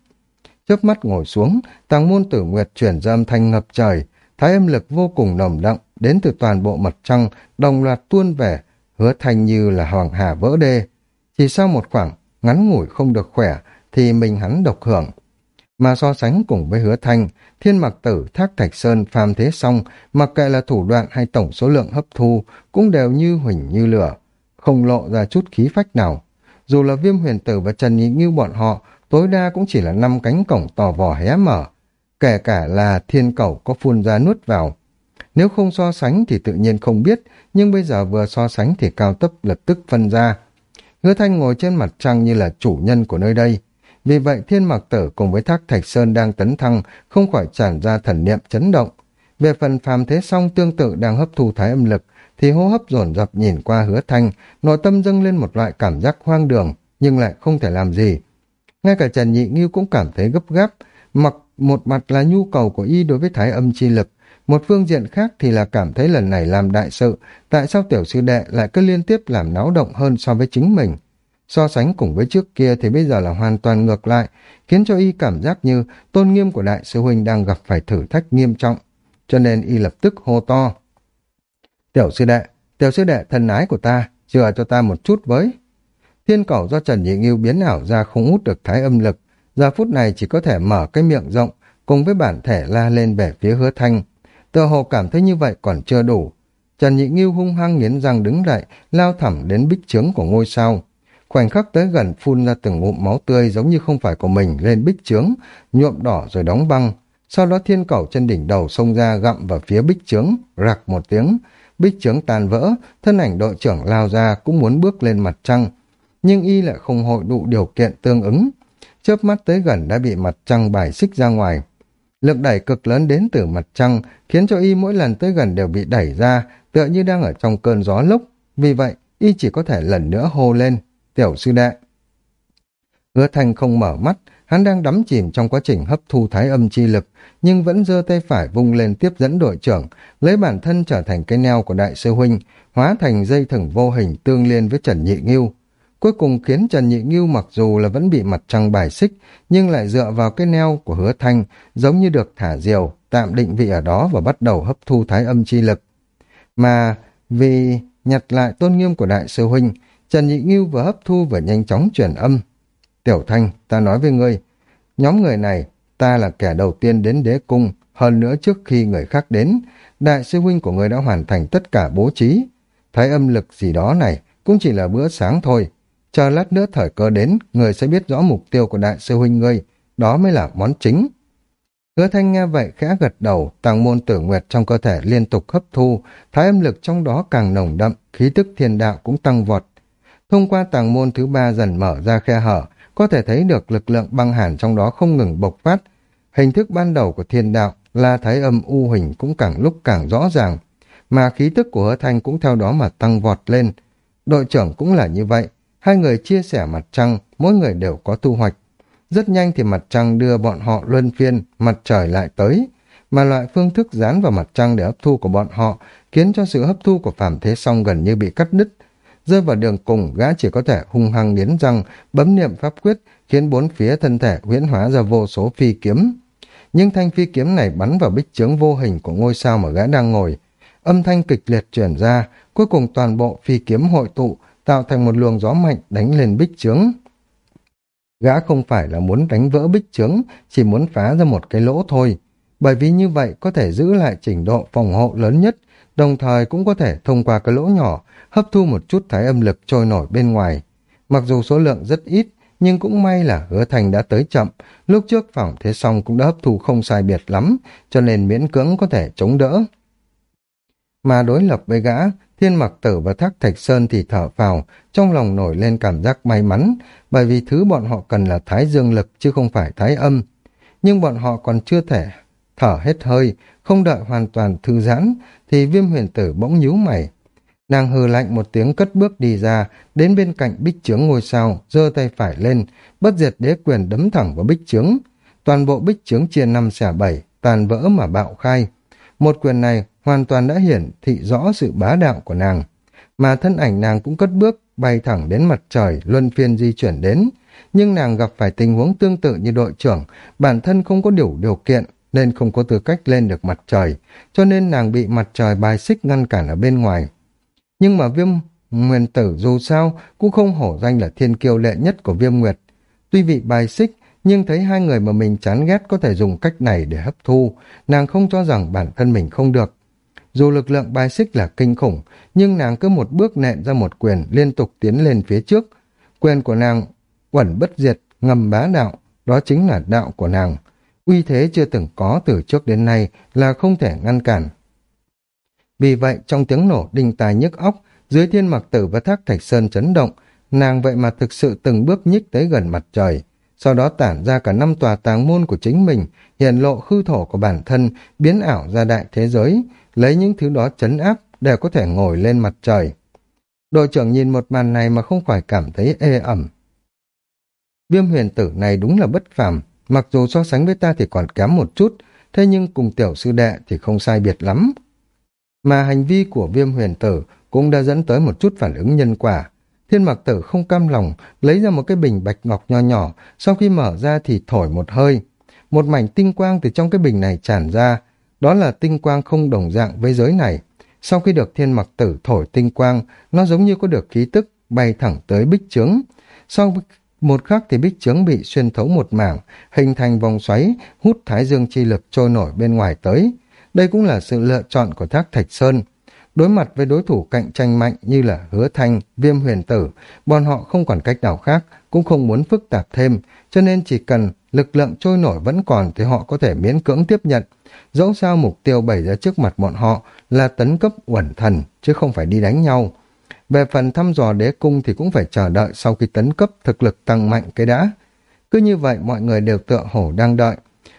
Chớp mắt ngồi xuống, tàng môn tử nguyệt chuyển ra âm thanh ngập trời, thái âm lực vô cùng nồng đậm, đến từ toàn bộ mặt trăng, đồng loạt tuôn về, hứa thanh như là hoàng hà vỡ đê. Chỉ sau một khoảng ngắn ngủi không được khỏe, thì mình hắn độc hưởng. Mà so sánh cùng với hứa thanh, thiên mặc tử, thác thạch sơn, phàm thế song, mặc kệ là thủ đoạn hay tổng số lượng hấp thu, cũng đều như huỳnh như lửa, không lộ ra chút khí phách nào. Dù là viêm huyền tử và Trần Nhị Ngưu bọn họ, tối đa cũng chỉ là năm cánh cổng tò vò hé mở, kể cả là thiên cầu có phun ra nuốt vào. Nếu không so sánh thì tự nhiên không biết, nhưng bây giờ vừa so sánh thì cao tấp lập tức phân ra. Hứa Thanh ngồi trên mặt trăng như là chủ nhân của nơi đây, vì vậy thiên mặc tử cùng với thác thạch sơn đang tấn thăng, không khỏi tràn ra thần niệm chấn động. Về phần phàm thế song tương tự đang hấp thu thái âm lực, thì hô hấp dồn dập nhìn qua hứa thanh, nội tâm dâng lên một loại cảm giác hoang đường, nhưng lại không thể làm gì. Ngay cả Trần Nhị Nghiêu cũng cảm thấy gấp gáp, mặc một mặt là nhu cầu của y đối với thái âm chi lực, một phương diện khác thì là cảm thấy lần này làm đại sự, tại sao tiểu sư đệ lại cứ liên tiếp làm náo động hơn so với chính mình. So sánh cùng với trước kia thì bây giờ là hoàn toàn ngược lại, khiến cho y cảm giác như tôn nghiêm của đại sư huynh đang gặp phải thử thách nghiêm trọng. Cho nên y lập tức hô to. Tiểu sư đệ, tiểu sư đệ thân ái của ta, chừa cho ta một chút với. Thiên cầu do Trần Nhị Nghiêu biến ảo ra không út được thái âm lực, giờ phút này chỉ có thể mở cái miệng rộng, cùng với bản thể la lên về phía hứa thanh. Tờ hồ cảm thấy như vậy còn chưa đủ. Trần Nhị Nghiêu hung hăng nghiến răng đứng dậy, lao thẳng đến bích trướng của ngôi sao. Khoảnh khắc tới gần phun ra từng ngụm máu tươi giống như không phải của mình lên bích trướng, nhuộm đỏ rồi đóng băng. Sau đó thiên cầu trên đỉnh đầu xông ra gặm vào phía bích trướng, rạc một tiếng. Bích trướng tan vỡ, thân ảnh đội trưởng lao ra cũng muốn bước lên mặt trăng. Nhưng y lại không hội đủ điều kiện tương ứng. Chớp mắt tới gần đã bị mặt trăng bài xích ra ngoài. Lực đẩy cực lớn đến từ mặt trăng khiến cho y mỗi lần tới gần đều bị đẩy ra, tựa như đang ở trong cơn gió lốc. Vì vậy, y chỉ có thể lần nữa hô lên tiểu sư đệ. Hứa Thanh không mở mắt, hắn đang đắm chìm trong quá trình hấp thu thái âm chi lực, nhưng vẫn giơ tay phải vung lên tiếp dẫn đội trưởng, lấy bản thân trở thành cái neo của đại sư huynh, hóa thành dây thừng vô hình tương liên với Trần Nhị Nghiêu. Cuối cùng khiến Trần Nhị Nghiêu mặc dù là vẫn bị mặt trăng bài xích, nhưng lại dựa vào cái neo của hứa thanh, giống như được thả diều, tạm định vị ở đó và bắt đầu hấp thu thái âm chi lực. Mà vì nhặt lại tôn nghiêm của đại sư huynh, Trần Nhị Ngưu vừa hấp thu vừa nhanh chóng truyền âm. Tiểu Thanh, ta nói với ngươi, nhóm người này, ta là kẻ đầu tiên đến đế cung, hơn nữa trước khi người khác đến, đại sư huynh của ngươi đã hoàn thành tất cả bố trí. Thái âm lực gì đó này cũng chỉ là bữa sáng thôi. Chờ lát nữa thời cơ đến, người sẽ biết rõ mục tiêu của đại sư huynh ngươi, đó mới là món chính. Hứa thanh nghe vậy khẽ gật đầu, tàng môn tử nguyệt trong cơ thể liên tục hấp thu, thái âm lực trong đó càng nồng đậm, khí tức thiên đạo cũng tăng vọt, Thông qua tàng môn thứ ba dần mở ra khe hở, có thể thấy được lực lượng băng hàn trong đó không ngừng bộc phát. Hình thức ban đầu của thiên đạo là thái âm u hình cũng càng lúc càng rõ ràng, mà khí tức của hứa thanh cũng theo đó mà tăng vọt lên. Đội trưởng cũng là như vậy, hai người chia sẻ mặt trăng, mỗi người đều có thu hoạch. Rất nhanh thì mặt trăng đưa bọn họ luân phiên, mặt trời lại tới, mà loại phương thức dán vào mặt trăng để hấp thu của bọn họ khiến cho sự hấp thu của phạm thế song gần như bị cắt đứt, rơi vào đường cùng gã chỉ có thể hung hăng nghiến răng, bấm niệm pháp quyết, khiến bốn phía thân thể huyễn hóa ra vô số phi kiếm. Nhưng thanh phi kiếm này bắn vào bích chướng vô hình của ngôi sao mà gã đang ngồi. Âm thanh kịch liệt chuyển ra, cuối cùng toàn bộ phi kiếm hội tụ, tạo thành một luồng gió mạnh đánh lên bích chướng. Gã không phải là muốn đánh vỡ bích chướng, chỉ muốn phá ra một cái lỗ thôi. Bởi vì như vậy có thể giữ lại trình độ phòng hộ lớn nhất, đồng thời cũng có thể thông qua cái lỗ nhỏ hấp thu một chút thái âm lực trôi nổi bên ngoài. Mặc dù số lượng rất ít, nhưng cũng may là hứa thành đã tới chậm, lúc trước phòng thế xong cũng đã hấp thu không sai biệt lắm, cho nên miễn cưỡng có thể chống đỡ. Mà đối lập với gã, thiên mặc tử và thác thạch sơn thì thở vào, trong lòng nổi lên cảm giác may mắn, bởi vì thứ bọn họ cần là thái dương lực chứ không phải thái âm. Nhưng bọn họ còn chưa thể thở hết hơi, không đợi hoàn toàn thư giãn, thì viêm huyền tử bỗng nhíu mày. Nàng hừ lạnh một tiếng cất bước đi ra, đến bên cạnh bích trướng ngôi sao, giơ tay phải lên, bất diệt đế quyền đấm thẳng vào bích trướng. Toàn bộ bích trướng chia năm xẻ bảy, tàn vỡ mà bạo khai. Một quyền này hoàn toàn đã hiển thị rõ sự bá đạo của nàng. Mà thân ảnh nàng cũng cất bước, bay thẳng đến mặt trời, luân phiên di chuyển đến. Nhưng nàng gặp phải tình huống tương tự như đội trưởng, bản thân không có đủ điều kiện, nên không có tư cách lên được mặt trời, cho nên nàng bị mặt trời bài xích ngăn cản ở bên ngoài. Nhưng mà viêm nguyên tử dù sao cũng không hổ danh là thiên kiêu lệ nhất của viêm nguyệt. Tuy bị bài xích, nhưng thấy hai người mà mình chán ghét có thể dùng cách này để hấp thu, nàng không cho rằng bản thân mình không được. Dù lực lượng bài xích là kinh khủng, nhưng nàng cứ một bước nện ra một quyền liên tục tiến lên phía trước. Quyền của nàng quẩn bất diệt, ngầm bá đạo, đó chính là đạo của nàng. Uy thế chưa từng có từ trước đến nay là không thể ngăn cản. Vì vậy, trong tiếng nổ đinh tài nhức óc, dưới thiên mặc tử và thác thạch sơn chấn động, nàng vậy mà thực sự từng bước nhích tới gần mặt trời. Sau đó tản ra cả năm tòa tàng môn của chính mình, hiện lộ khư thổ của bản thân, biến ảo ra đại thế giới, lấy những thứ đó chấn áp để có thể ngồi lên mặt trời. Đội trưởng nhìn một màn này mà không phải cảm thấy ê ẩm. Viêm huyền tử này đúng là bất phàm, mặc dù so sánh với ta thì còn kém một chút, thế nhưng cùng tiểu sư đệ thì không sai biệt lắm. Mà hành vi của viêm huyền tử cũng đã dẫn tới một chút phản ứng nhân quả. Thiên mặc tử không cam lòng, lấy ra một cái bình bạch ngọc nho nhỏ, sau khi mở ra thì thổi một hơi. Một mảnh tinh quang từ trong cái bình này tràn ra, đó là tinh quang không đồng dạng với giới này. Sau khi được thiên mặc tử thổi tinh quang, nó giống như có được khí tức, bay thẳng tới bích trướng. Sau một khắc thì bích trướng bị xuyên thấu một mảng, hình thành vòng xoáy, hút thái dương chi lực trôi nổi bên ngoài tới. Đây cũng là sự lựa chọn của Thác Thạch Sơn. Đối mặt với đối thủ cạnh tranh mạnh như là Hứa Thanh, Viêm Huyền Tử, bọn họ không còn cách nào khác, cũng không muốn phức tạp thêm, cho nên chỉ cần lực lượng trôi nổi vẫn còn thì họ có thể miễn cưỡng tiếp nhận. Dẫu sao mục tiêu bày ra trước mặt bọn họ là tấn cấp uẩn thần, chứ không phải đi đánh nhau. Về phần thăm dò đế cung thì cũng phải chờ đợi sau khi tấn cấp thực lực tăng mạnh cái đã. Cứ như vậy mọi người đều tựa hổ đang đợi.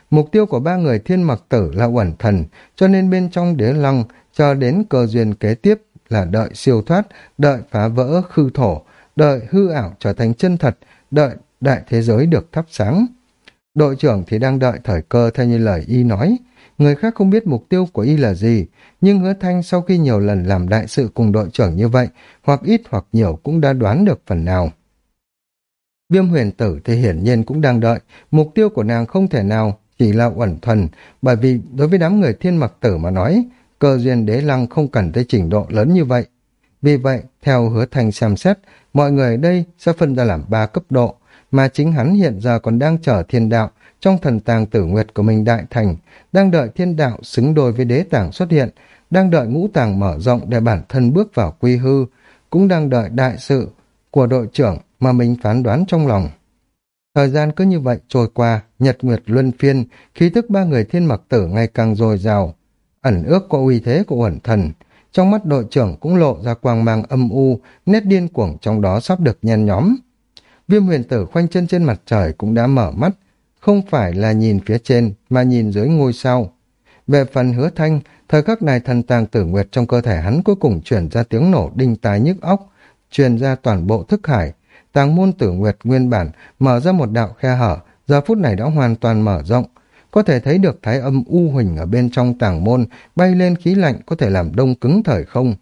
Mục tiêu của ba người thiên mặc tử là uẩn thần, cho nên bên trong đế lăng chờ đến cơ duyên kế tiếp là đợi siêu thoát, đợi phá vỡ khư thổ, đợi hư ảo trở thành chân thật, đợi đại thế giới được thắp sáng. Đội trưởng thì đang đợi thời cơ theo như lời y nói. Người khác không biết mục tiêu của y là gì, nhưng hứa thanh sau khi nhiều lần làm đại sự cùng đội trưởng như vậy, hoặc ít hoặc nhiều cũng đã đoán được phần nào. Viêm huyền tử thì hiển nhiên cũng đang đợi, mục tiêu của nàng không thể nào chỉ là uẩn thuần, bởi vì đối với đám người thiên mặc tử mà nói, cơ duyên đế lăng không cần tới trình độ lớn như vậy. Vì vậy, theo hứa thanh xem xét, mọi người ở đây sẽ phân ra làm ba cấp độ, mà chính hắn hiện giờ còn đang chờ thiên đạo trong thần tàng tử nguyệt của mình đại thành, đang đợi thiên đạo xứng đôi với đế tàng xuất hiện, đang đợi ngũ tàng mở rộng để bản thân bước vào quy hư, cũng đang đợi đại sự của đội trưởng mà mình phán đoán trong lòng. Thời gian cứ như vậy trôi qua, nhật nguyệt luân phiên, khí tức ba người thiên mặc tử ngày càng dồi dào, ẩn ước có uy thế của uẩn thần. Trong mắt đội trưởng cũng lộ ra quang mang âm u, nét điên cuồng trong đó sắp được nhen nhóm. Viêm huyền tử khoanh chân trên mặt trời cũng đã mở mắt, không phải là nhìn phía trên mà nhìn dưới ngôi sao. Về phần hứa thanh, thời khắc này thần tàng tử nguyệt trong cơ thể hắn cuối cùng chuyển ra tiếng nổ đinh tai nhức óc, truyền ra toàn bộ thức hải, tàng môn tử nguyệt nguyên bản mở ra một đạo khe hở, giờ phút này đã hoàn toàn mở rộng. Có thể thấy được thái âm u huỳnh ở bên trong tàng môn bay lên khí lạnh có thể làm đông cứng thời không.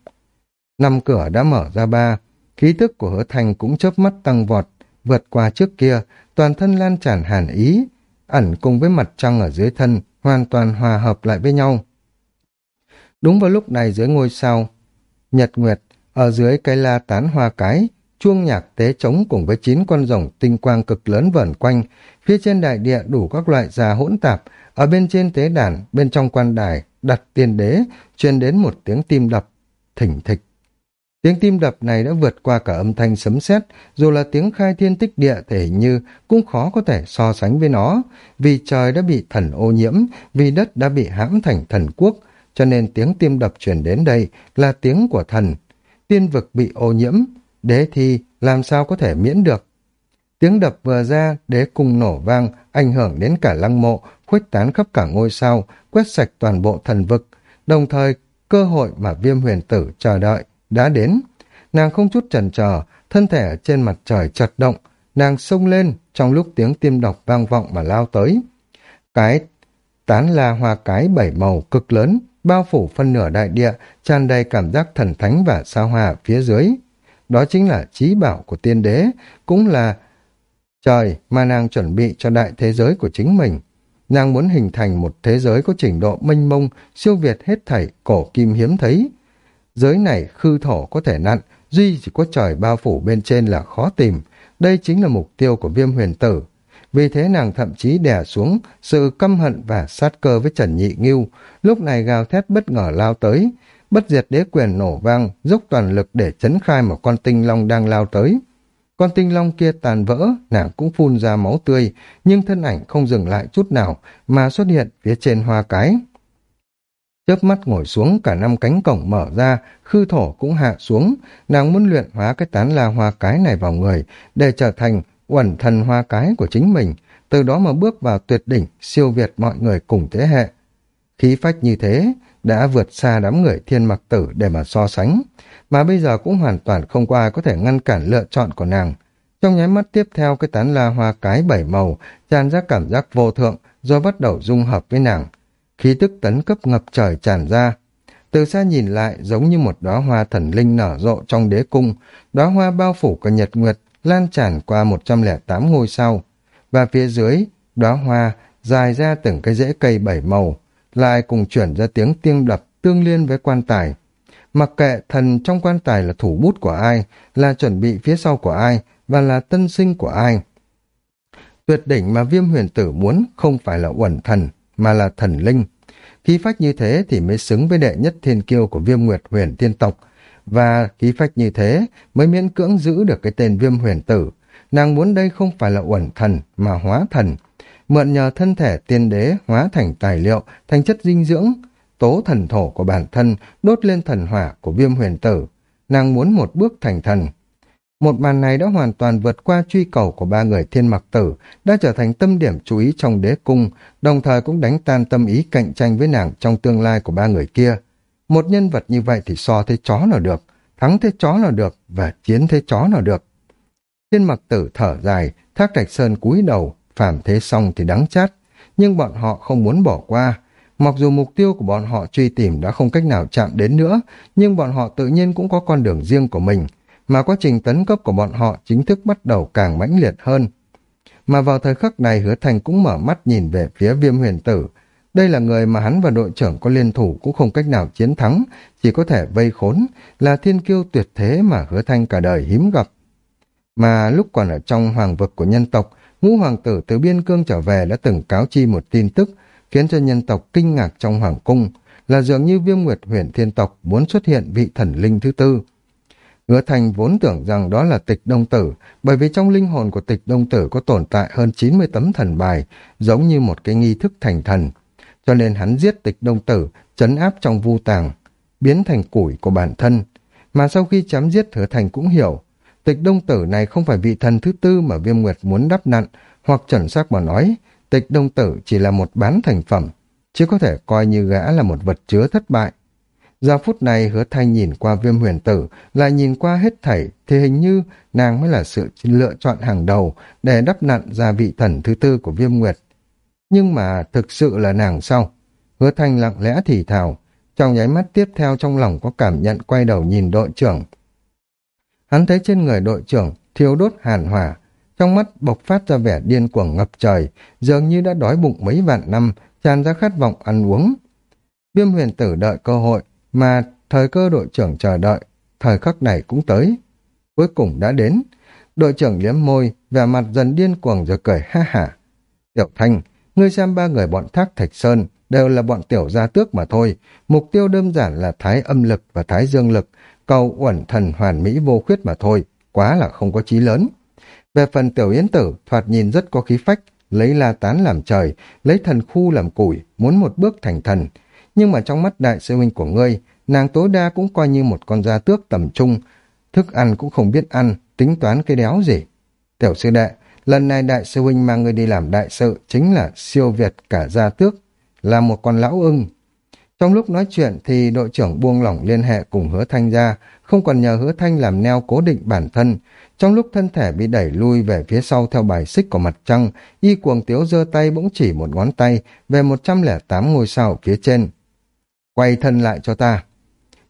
Năm cửa đã mở ra ba, khí tức của hứa thành cũng chớp mắt tăng vọt, vượt qua trước kia, toàn thân lan tràn hàn ý, ẩn cùng với mặt trăng ở dưới thân, hoàn toàn hòa hợp lại với nhau. Đúng vào lúc này dưới ngôi sao, Nhật Nguyệt, ở dưới cây la tán hoa cái, chuông nhạc tế trống cùng với chín con rồng tinh quang cực lớn vẩn quanh, phía trên đại địa đủ các loại già hỗn tạp, ở bên trên tế đàn, bên trong quan đài, đặt tiền đế, truyền đến một tiếng tim đập, thỉnh thịch. Tiếng tim đập này đã vượt qua cả âm thanh sấm sét, dù là tiếng khai thiên tích địa thể hình như cũng khó có thể so sánh với nó, vì trời đã bị thần ô nhiễm, vì đất đã bị hãm thành thần quốc, cho nên tiếng tim đập truyền đến đây là tiếng của thần. Tiên vực bị ô nhiễm, đế thi làm sao có thể miễn được. Tiếng đập vừa ra, đế cung nổ vang, ảnh hưởng đến cả lăng mộ, khuếch tán khắp cả ngôi sao, quét sạch toàn bộ thần vực, đồng thời cơ hội mà viêm huyền tử chờ đợi đã đến. Nàng không chút chần chờ, thân thể ở trên mặt trời chật động, nàng sông lên trong lúc tiếng tim độc vang vọng mà lao tới. Cái tán là hoa cái bảy màu cực lớn, bao phủ phân nửa đại địa, tràn đầy cảm giác thần thánh và sao hòa phía dưới. Đó chính là trí bảo của tiên đế, cũng là trời mà nàng chuẩn bị cho đại thế giới của chính mình. Nàng muốn hình thành một thế giới có trình độ mênh mông, siêu việt hết thảy cổ kim hiếm thấy. Giới này khư thổ có thể nặn, duy chỉ có trời bao phủ bên trên là khó tìm. Đây chính là mục tiêu của viêm huyền tử. Vì thế nàng thậm chí đè xuống sự căm hận và sát cơ với Trần Nhị Ngưu, lúc này gào thét bất ngờ lao tới. Bất diệt đế quyền nổ vang, dốc toàn lực để chấn khai một con tinh long đang lao tới. Con tinh long kia tàn vỡ, nàng cũng phun ra máu tươi, nhưng thân ảnh không dừng lại chút nào mà xuất hiện phía trên hoa cái. Chớp mắt ngồi xuống, cả năm cánh cổng mở ra, khư thổ cũng hạ xuống, nàng muốn luyện hóa cái tán la hoa cái này vào người, để trở thành uẩn thần hoa cái của chính mình, từ đó mà bước vào tuyệt đỉnh, siêu việt mọi người cùng thế hệ. Khí phách như thế, đã vượt xa đám người thiên mặc tử để mà so sánh, mà bây giờ cũng hoàn toàn không có ai có thể ngăn cản lựa chọn của nàng. Trong nháy mắt tiếp theo cái tán la hoa cái bảy màu, tràn ra cảm giác vô thượng, rồi bắt đầu dung hợp với nàng. Khí tức tấn cấp ngập trời tràn ra. Từ xa nhìn lại giống như một đóa hoa thần linh nở rộ trong đế cung, đóa hoa bao phủ cả nhật nguyệt, lan tràn qua 108 ngôi sao. Và phía dưới, đóa hoa dài ra từng cái rễ cây bảy màu, lại cùng chuyển ra tiếng tiếng đập tương liên với quan tài. Mặc kệ thần trong quan tài là thủ bút của ai, là chuẩn bị phía sau của ai, và là tân sinh của ai. Tuyệt đỉnh mà viêm huyền tử muốn không phải là uẩn thần, mà là thần linh. Khí phách như thế thì mới xứng với đệ nhất thiên kiêu của viêm nguyệt huyền tiên tộc, và khí phách như thế mới miễn cưỡng giữ được cái tên viêm huyền tử. Nàng muốn đây không phải là uẩn thần, mà hóa thần. Mượn nhờ thân thể tiên đế hóa thành tài liệu, thành chất dinh dưỡng, tố thần thổ của bản thân đốt lên thần hỏa của viêm huyền tử. Nàng muốn một bước thành thần. Một màn này đã hoàn toàn vượt qua truy cầu của ba người thiên mặc tử, đã trở thành tâm điểm chú ý trong đế cung, đồng thời cũng đánh tan tâm ý cạnh tranh với nàng trong tương lai của ba người kia. Một nhân vật như vậy thì so thế chó nào được, thắng thế chó nào được và chiến thế chó nào được. Thiên mặc tử thở dài, thác trạch sơn cúi đầu, phàm thế xong thì đắng chát, nhưng bọn họ không muốn bỏ qua. Mặc dù mục tiêu của bọn họ truy tìm đã không cách nào chạm đến nữa, nhưng bọn họ tự nhiên cũng có con đường riêng của mình, mà quá trình tấn cấp của bọn họ chính thức bắt đầu càng mãnh liệt hơn. Mà vào thời khắc này hứa thành cũng mở mắt nhìn về phía viêm huyền tử. Đây là người mà hắn và đội trưởng có liên thủ cũng không cách nào chiến thắng, chỉ có thể vây khốn, là thiên kiêu tuyệt thế mà hứa thanh cả đời hiếm gặp. Mà lúc còn ở trong hoàng vực của nhân tộc, ngũ hoàng tử từ biên cương trở về đã từng cáo chi một tin tức, khiến cho nhân tộc kinh ngạc trong hoàng cung, là dường như viêm nguyệt huyền thiên tộc muốn xuất hiện vị thần linh thứ tư. Hứa Thành vốn tưởng rằng đó là tịch đông tử, bởi vì trong linh hồn của tịch đông tử có tồn tại hơn 90 tấm thần bài, giống như một cái nghi thức thành thần. Cho nên hắn giết tịch đông tử, chấn áp trong vu tàng, biến thành củi của bản thân. Mà sau khi chém giết Hứa Thành cũng hiểu, tịch đông tử này không phải vị thần thứ tư mà viêm nguyệt muốn đắp nặn, hoặc chuẩn xác mà nói, tịch đông tử chỉ là một bán thành phẩm, chứ có thể coi như gã là một vật chứa thất bại. Giờ phút này hứa thanh nhìn qua viêm huyền tử, lại nhìn qua hết thảy, thì hình như nàng mới là sự lựa chọn hàng đầu để đắp nặn ra vị thần thứ tư của viêm nguyệt. Nhưng mà thực sự là nàng sau Hứa thanh lặng lẽ thì thào, trong nháy mắt tiếp theo trong lòng có cảm nhận quay đầu nhìn đội trưởng. Hắn thấy trên người đội trưởng thiếu đốt hàn hỏa, trong mắt bộc phát ra vẻ điên cuồng ngập trời, dường như đã đói bụng mấy vạn năm, tràn ra khát vọng ăn uống. Viêm huyền tử đợi cơ hội, mà thời cơ đội trưởng chờ đợi, thời khắc này cũng tới. Cuối cùng đã đến, đội trưởng liếm môi, vẻ mặt dần điên cuồng rồi cười ha hả. Tiểu Thanh, ngươi xem ba người bọn thác Thạch Sơn đều là bọn tiểu gia tước mà thôi. Mục tiêu đơn giản là thái âm lực và thái dương lực, cầu uẩn thần hoàn mỹ vô khuyết mà thôi, quá là không có chí lớn. Về phần tiểu yến tử, thoạt nhìn rất có khí phách, lấy la tán làm trời, lấy thần khu làm củi, muốn một bước thành thần. Nhưng mà trong mắt đại sư huynh của ngươi, nàng tối đa cũng coi như một con gia tước tầm trung, thức ăn cũng không biết ăn, tính toán cái đéo gì. Tiểu sư đệ, lần này đại sư huynh mang ngươi đi làm đại sự chính là siêu việt cả gia tước, là một con lão ưng. Trong lúc nói chuyện thì đội trưởng buông lỏng liên hệ cùng hứa thanh ra, không còn nhờ hứa thanh làm neo cố định bản thân. Trong lúc thân thể bị đẩy lui về phía sau theo bài xích của mặt trăng, y cuồng tiếu giơ tay bỗng chỉ một ngón tay về 108 ngôi sao phía trên. Quay thân lại cho ta.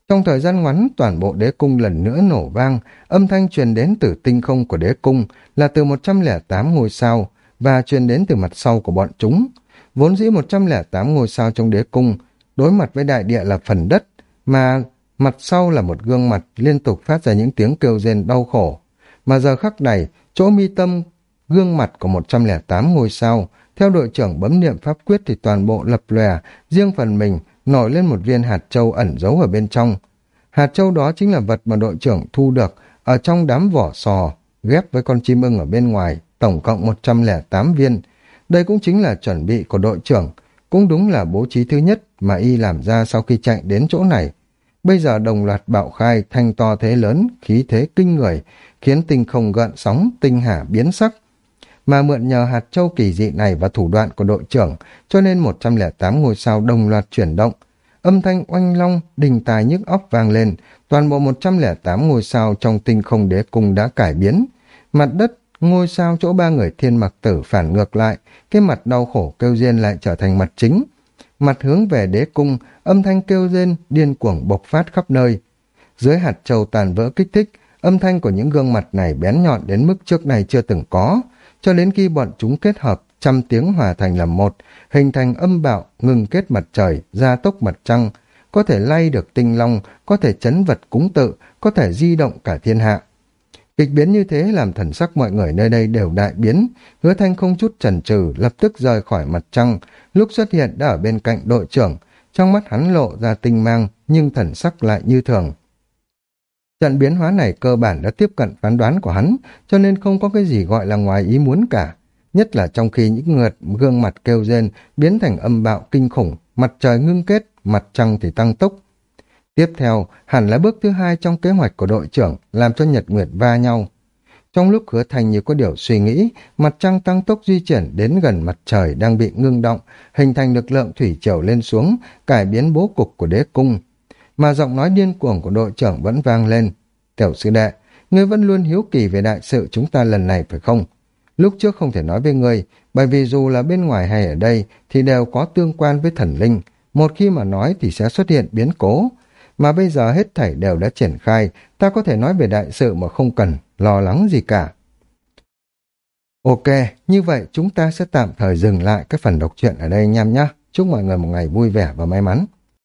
Trong thời gian ngắn, toàn bộ đế cung lần nữa nổ vang, âm thanh truyền đến từ tinh không của đế cung là từ 108 ngôi sao và truyền đến từ mặt sau của bọn chúng. Vốn dĩ 108 ngôi sao trong đế cung, đối mặt với đại địa là phần đất, mà mặt sau là một gương mặt liên tục phát ra những tiếng kêu rên đau khổ. Mà giờ khắc này, chỗ mi tâm, gương mặt của 108 ngôi sao, theo đội trưởng bấm niệm pháp quyết thì toàn bộ lập lòe, riêng phần mình nổi lên một viên hạt châu ẩn giấu ở bên trong. Hạt châu đó chính là vật mà đội trưởng thu được ở trong đám vỏ sò, ghép với con chim ưng ở bên ngoài, tổng cộng 108 viên. Đây cũng chính là chuẩn bị của đội trưởng, cũng đúng là bố trí thứ nhất mà y làm ra sau khi chạy đến chỗ này. Bây giờ đồng loạt bạo khai thanh to thế lớn, khí thế kinh người, khiến tinh không gợn sóng, tinh hà biến sắc. Mà mượn nhờ hạt châu kỳ dị này và thủ đoạn của đội trưởng, cho nên 108 ngôi sao đồng loạt chuyển động. Âm thanh oanh long, đình tài nhức óc vang lên, toàn bộ 108 ngôi sao trong tinh không đế cung đã cải biến. Mặt đất, ngôi sao chỗ ba người thiên mặc tử phản ngược lại, cái mặt đau khổ kêu riêng lại trở thành mặt chính mặt hướng về đế cung, âm thanh kêu rên, điên cuồng bộc phát khắp nơi. Dưới hạt châu tàn vỡ kích thích, âm thanh của những gương mặt này bén nhọn đến mức trước này chưa từng có, cho đến khi bọn chúng kết hợp, trăm tiếng hòa thành làm một, hình thành âm bạo, ngừng kết mặt trời, gia tốc mặt trăng, có thể lay được tinh long, có thể chấn vật cúng tự, có thể di động cả thiên hạ. Kịch biến như thế làm thần sắc mọi người nơi đây đều đại biến, hứa thanh không chút chần chừ lập tức rời khỏi mặt trăng, lúc xuất hiện đã ở bên cạnh đội trưởng, trong mắt hắn lộ ra tinh mang nhưng thần sắc lại như thường. Trận biến hóa này cơ bản đã tiếp cận phán đoán của hắn, cho nên không có cái gì gọi là ngoài ý muốn cả. Nhất là trong khi những ngợt gương mặt kêu rên biến thành âm bạo kinh khủng, mặt trời ngưng kết, mặt trăng thì tăng tốc, Tiếp theo, hẳn là bước thứ hai trong kế hoạch của đội trưởng, làm cho Nhật Nguyệt va nhau. Trong lúc hứa thành như có điều suy nghĩ, mặt trăng tăng tốc di chuyển đến gần mặt trời đang bị ngưng động, hình thành lực lượng thủy triều lên xuống, cải biến bố cục của đế cung. Mà giọng nói điên cuồng của đội trưởng vẫn vang lên. Tiểu sư đệ, ngươi vẫn luôn hiếu kỳ về đại sự chúng ta lần này phải không? Lúc trước không thể nói với ngươi, bởi vì dù là bên ngoài hay ở đây thì đều có tương quan với thần linh. Một khi mà nói thì sẽ xuất hiện biến cố mà bây giờ hết thảy đều đã triển khai, ta có thể nói về đại sự mà không cần lo lắng gì cả. Ok, như vậy chúng ta sẽ tạm thời dừng lại cái phần đọc truyện ở đây anh em nhé. Chúc mọi người một ngày vui vẻ và may mắn.